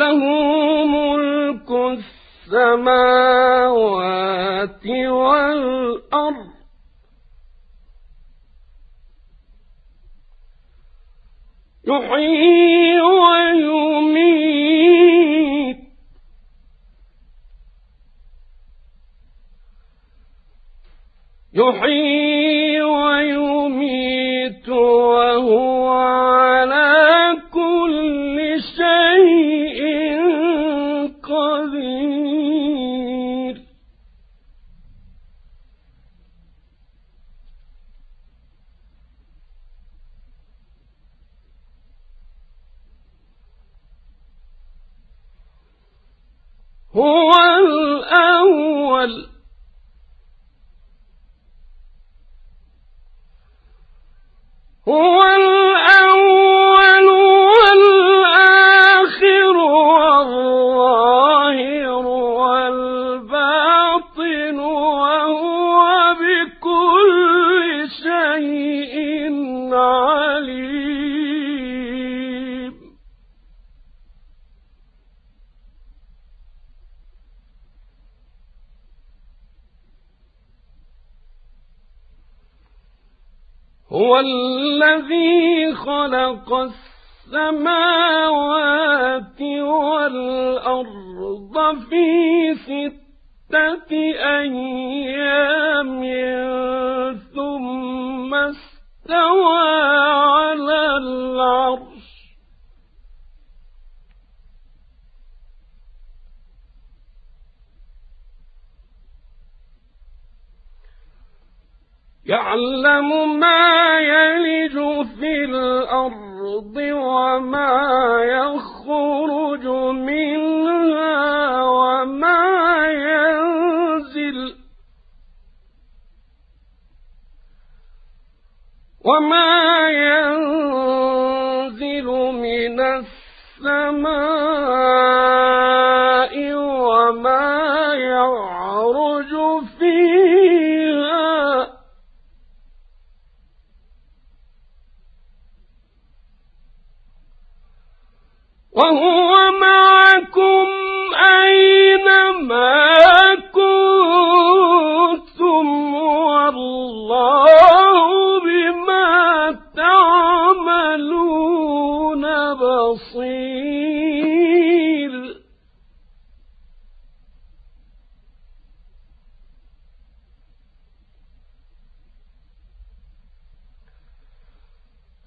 له ملك السماوات والأرض. يحيي ويميت. يحيي هو الأول. هو الذي خلق السماوات والأرض في ستة أيام ثم استوى على العرش يعلم ما يلج في الأرض وما يخرج منها وما ينزل وما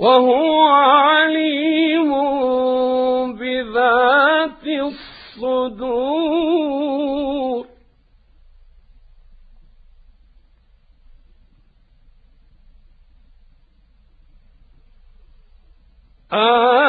وهو عليم بذات الصدور. آمنوا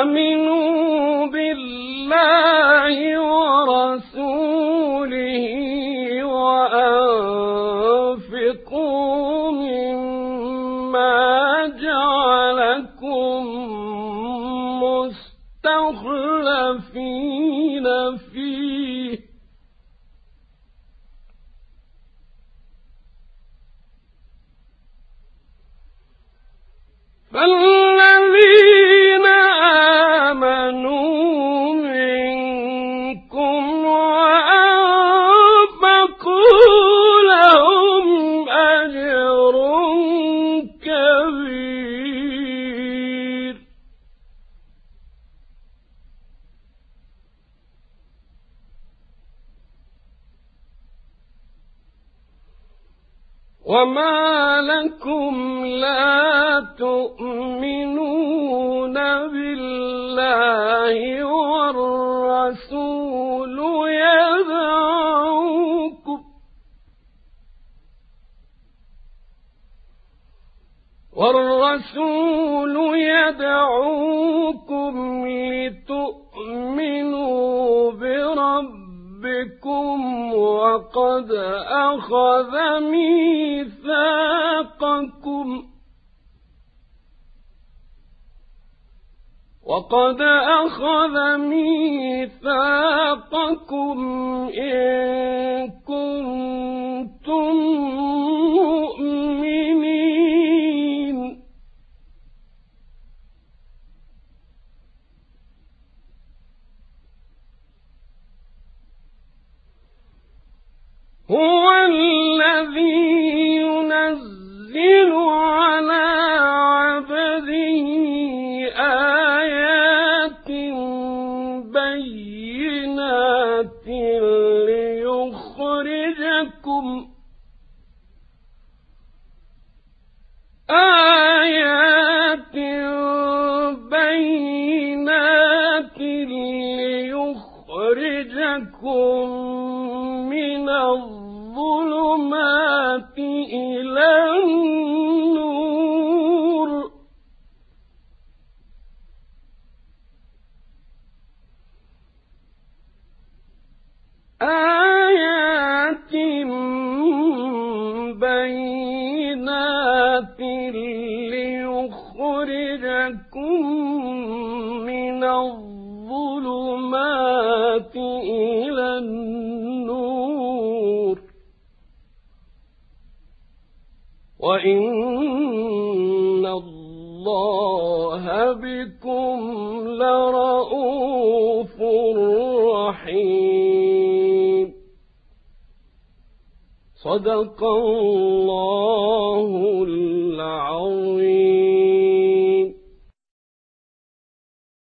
وما لكم لا تؤمنون بالله والرسول يدعوكم والرسول يدعوكم لتؤمنوا بربكم وقد أخذ ميثاقكم. وقد أخذ ميثاقكم إن هو الذي ينزل على عبده آيات بينات ليخرجكم. آيات بينات ليخرجكم. من الظلمات إلى النور. آيات بينات ليخرجكم من إلى النور وإن الله بكم لرؤوف رحيم صدق الله العظيم